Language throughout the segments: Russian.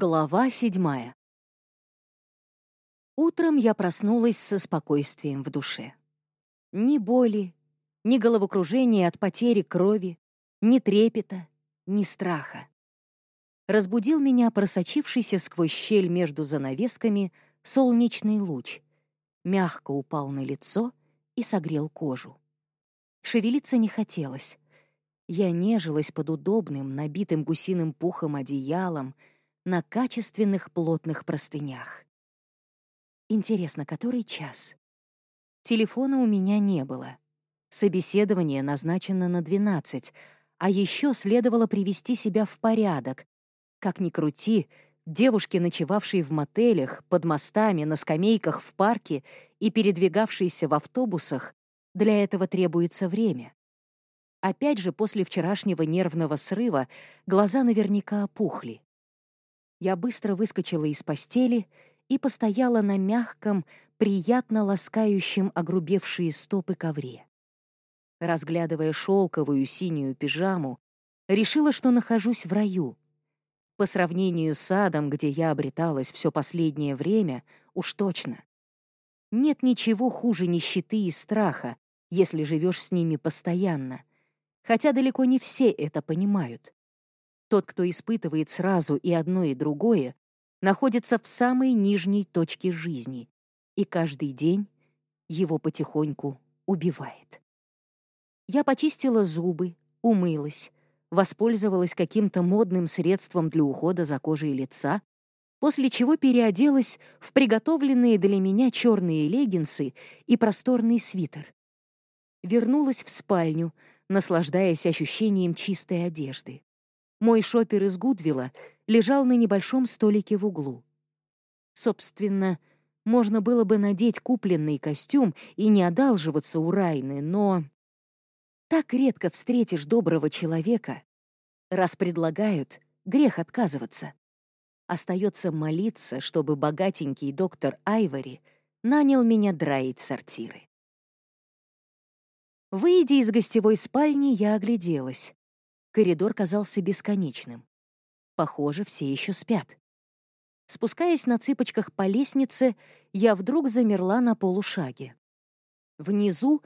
Глава седьмая. Утром я проснулась со спокойствием в душе. Ни боли, ни головокружения от потери крови, ни трепета, ни страха. Разбудил меня просочившийся сквозь щель между занавесками солнечный луч. Мягко упал на лицо и согрел кожу. Шевелиться не хотелось. Я нежилась под удобным, набитым гусиным пухом одеялом, на качественных плотных простынях. Интересно, который час? Телефона у меня не было. Собеседование назначено на 12, а еще следовало привести себя в порядок. Как ни крути, девушки, ночевавшие в мотелях, под мостами, на скамейках в парке и передвигавшиеся в автобусах, для этого требуется время. Опять же, после вчерашнего нервного срыва глаза наверняка опухли. Я быстро выскочила из постели и постояла на мягком, приятно ласкающем огрубевшие стопы ковре. Разглядывая шелковую синюю пижаму, решила, что нахожусь в раю. По сравнению с садом, где я обреталась все последнее время, уж точно. Нет ничего хуже нищеты и страха, если живешь с ними постоянно, хотя далеко не все это понимают. Тот, кто испытывает сразу и одно, и другое, находится в самой нижней точке жизни, и каждый день его потихоньку убивает. Я почистила зубы, умылась, воспользовалась каким-то модным средством для ухода за кожей лица, после чего переоделась в приготовленные для меня черные леггинсы и просторный свитер. Вернулась в спальню, наслаждаясь ощущением чистой одежды. Мой шопер из Гудвилла лежал на небольшом столике в углу. Собственно, можно было бы надеть купленный костюм и не одалживаться у Райны, но... Так редко встретишь доброго человека. Раз предлагают, грех отказываться. Остается молиться, чтобы богатенький доктор Айвори нанял меня драить сортиры. Выйдя из гостевой спальни, я огляделась. Коридор казался бесконечным. Похоже, все еще спят. Спускаясь на цыпочках по лестнице, я вдруг замерла на полушаге. Внизу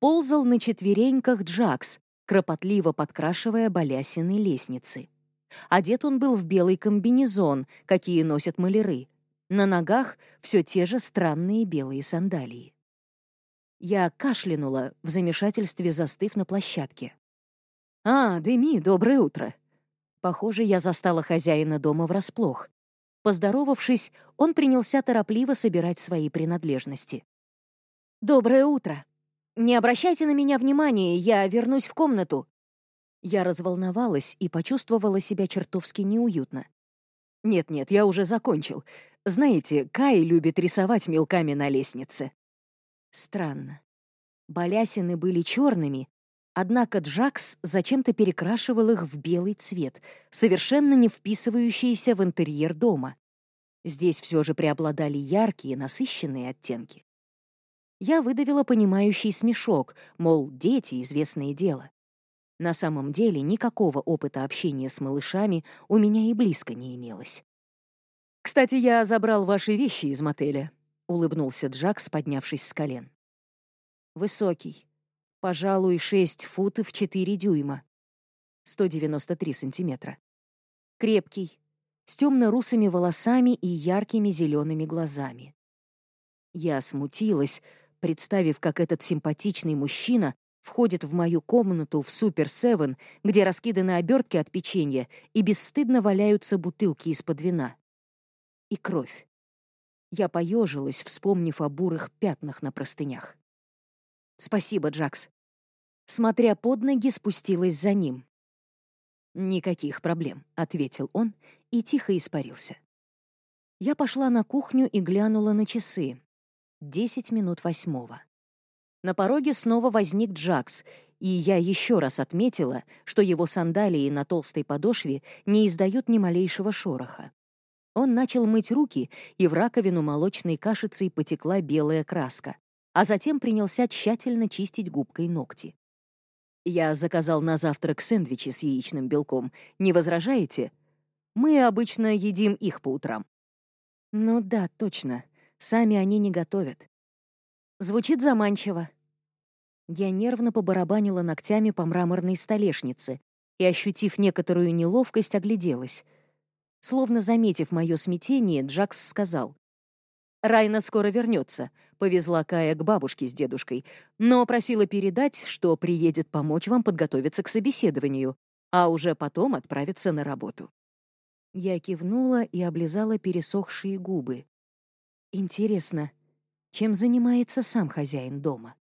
ползал на четвереньках Джакс, кропотливо подкрашивая балясины лестницы. Одет он был в белый комбинезон, какие носят маляры. На ногах все те же странные белые сандалии. Я кашлянула, в замешательстве застыв на площадке. «А, Деми, доброе утро!» Похоже, я застала хозяина дома врасплох. Поздоровавшись, он принялся торопливо собирать свои принадлежности. «Доброе утро! Не обращайте на меня внимания, я вернусь в комнату!» Я разволновалась и почувствовала себя чертовски неуютно. «Нет-нет, я уже закончил. Знаете, Кай любит рисовать мелками на лестнице». Странно. Балясины были черными, Однако Джакс зачем-то перекрашивал их в белый цвет, совершенно не вписывающийся в интерьер дома. Здесь все же преобладали яркие, насыщенные оттенки. Я выдавила понимающий смешок, мол, дети — известное дело. На самом деле никакого опыта общения с малышами у меня и близко не имелось. «Кстати, я забрал ваши вещи из мотеля», — улыбнулся Джакс, поднявшись с колен. Высокий, Пожалуй, 6 футов 4 дюйма. 193 сантиметра. Крепкий, с темно-русыми волосами и яркими зелеными глазами. Я смутилась, представив, как этот симпатичный мужчина входит в мою комнату в Супер Севен, где раскиданы обертки от печенья и бесстыдно валяются бутылки из-под вина. И кровь. Я поежилась, вспомнив о бурых пятнах на простынях. «Спасибо, Джакс». Смотря под ноги, спустилась за ним. «Никаких проблем», — ответил он и тихо испарился. Я пошла на кухню и глянула на часы. Десять минут восьмого. На пороге снова возник Джакс, и я еще раз отметила, что его сандалии на толстой подошве не издают ни малейшего шороха. Он начал мыть руки, и в раковину молочной кашицей потекла белая краска а затем принялся тщательно чистить губкой ногти. «Я заказал на завтрак сэндвичи с яичным белком. Не возражаете?» Мы обычно едим их по утрам». «Ну да, точно. Сами они не готовят». Звучит заманчиво. Я нервно побарабанила ногтями по мраморной столешнице и, ощутив некоторую неловкость, огляделась. Словно заметив мое смятение, Джакс сказал. «Райна скоро вернется. Повезла Кая к бабушке с дедушкой, но просила передать, что приедет помочь вам подготовиться к собеседованию, а уже потом отправиться на работу». Я кивнула и облизала пересохшие губы. «Интересно, чем занимается сам хозяин дома?»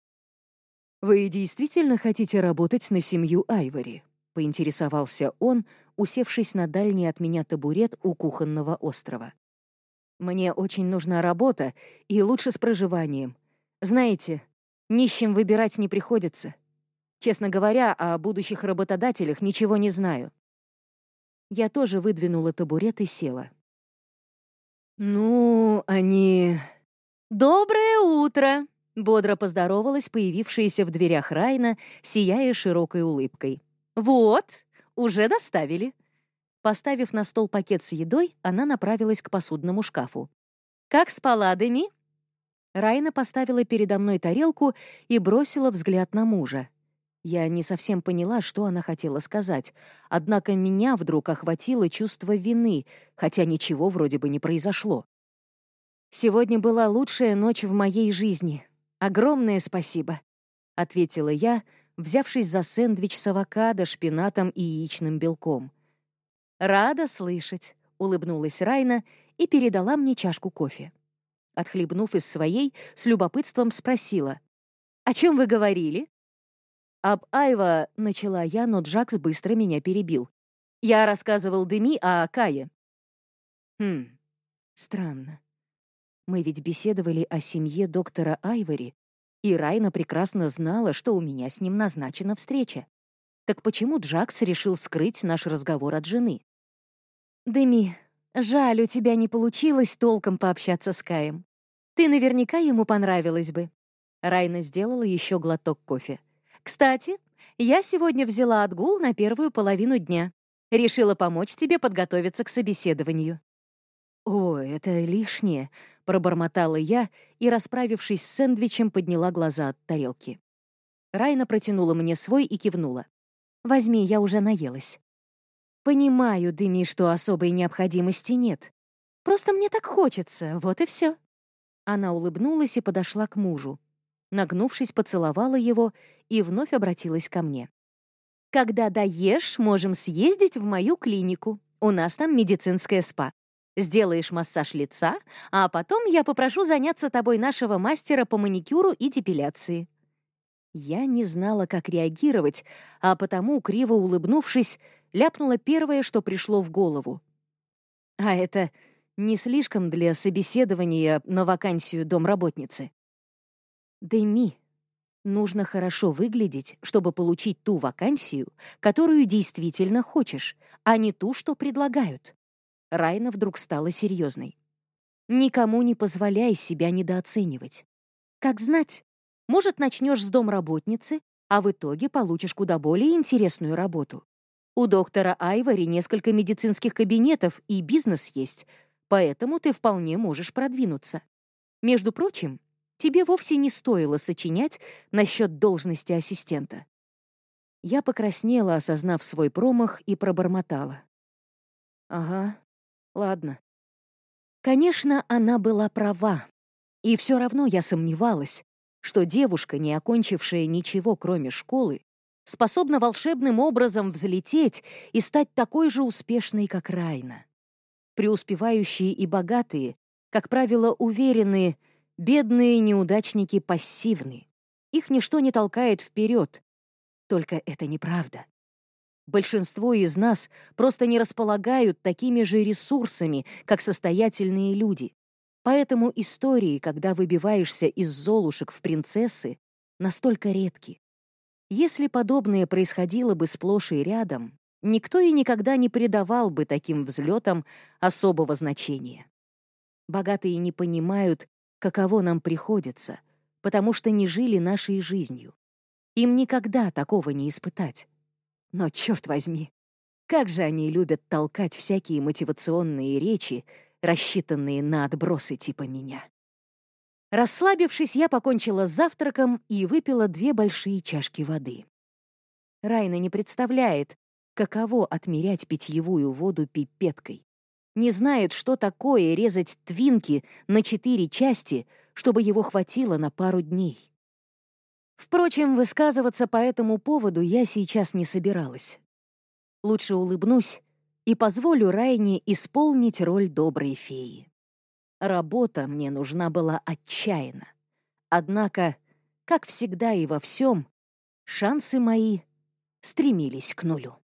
«Вы действительно хотите работать на семью Айвори?» — поинтересовался он, усевшись на дальний от меня табурет у кухонного острова. Мне очень нужна работа, и лучше с проживанием. Знаете, нищим выбирать не приходится. Честно говоря, о будущих работодателях ничего не знаю. Я тоже выдвинула табурет и села. «Ну, они...» «Доброе утро!» — бодро поздоровалась появившаяся в дверях Райна, сияя широкой улыбкой. «Вот, уже доставили. Поставив на стол пакет с едой, она направилась к посудному шкафу. «Как спала, Деми?» Райна поставила передо мной тарелку и бросила взгляд на мужа. Я не совсем поняла, что она хотела сказать, однако меня вдруг охватило чувство вины, хотя ничего вроде бы не произошло. «Сегодня была лучшая ночь в моей жизни. Огромное спасибо», — ответила я, взявшись за сэндвич с авокадо, шпинатом и яичным белком. «Рада слышать», — улыбнулась Райна и передала мне чашку кофе. Отхлебнув из своей, с любопытством спросила. «О чем вы говорили?» «Об Айва», — начала я, но Джакс быстро меня перебил. «Я рассказывал Деми о Кае». «Хм, странно. Мы ведь беседовали о семье доктора Айвори, и Райна прекрасно знала, что у меня с ним назначена встреча. Так почему Джакс решил скрыть наш разговор от жены? «Деми, жаль, у тебя не получилось толком пообщаться с Каем. Ты наверняка ему понравилась бы». Райна сделала еще глоток кофе. «Кстати, я сегодня взяла отгул на первую половину дня. Решила помочь тебе подготовиться к собеседованию». «О, это лишнее», — пробормотала я и, расправившись с сэндвичем, подняла глаза от тарелки. Райна протянула мне свой и кивнула. «Возьми, я уже наелась». Понимаю, Дыми, что особой необходимости нет. Просто мне так хочется, вот и все. Она улыбнулась и подошла к мужу. Нагнувшись, поцеловала его и вновь обратилась ко мне. «Когда доешь, можем съездить в мою клинику. У нас там медицинское спа. Сделаешь массаж лица, а потом я попрошу заняться тобой нашего мастера по маникюру и депиляции». Я не знала, как реагировать, а потому, криво улыбнувшись, ляпнула первое, что пришло в голову. А это не слишком для собеседования на вакансию домработницы. Дэми, нужно хорошо выглядеть, чтобы получить ту вакансию, которую действительно хочешь, а не ту, что предлагают. Райна вдруг стала серьезной. Никому не позволяй себя недооценивать. Как знать, может, начнешь с домработницы, а в итоге получишь куда более интересную работу. У доктора Айвори несколько медицинских кабинетов и бизнес есть, поэтому ты вполне можешь продвинуться. Между прочим, тебе вовсе не стоило сочинять насчет должности ассистента. Я покраснела, осознав свой промах, и пробормотала. Ага, ладно. Конечно, она была права. И все равно я сомневалась, что девушка, не окончившая ничего, кроме школы, способна волшебным образом взлететь и стать такой же успешной, как Райна. Преуспевающие и богатые, как правило, уверенные, бедные неудачники пассивны. Их ничто не толкает вперед. Только это неправда. Большинство из нас просто не располагают такими же ресурсами, как состоятельные люди. Поэтому истории, когда выбиваешься из золушек в принцессы, настолько редки. Если подобное происходило бы сплошь и рядом, никто и никогда не придавал бы таким взлетам особого значения. Богатые не понимают, каково нам приходится, потому что не жили нашей жизнью. Им никогда такого не испытать. Но, черт возьми, Как же они любят толкать всякие мотивационные речи, рассчитанные на отбросы типа меня. Расслабившись, я покончила с завтраком и выпила две большие чашки воды. Райна не представляет, каково отмерять питьевую воду пипеткой. Не знает, что такое резать твинки на четыре части, чтобы его хватило на пару дней. Впрочем, высказываться по этому поводу я сейчас не собиралась. Лучше улыбнусь и позволю Райне исполнить роль доброй феи. Работа мне нужна была отчаянно. Однако, как всегда и во всем, шансы мои стремились к нулю.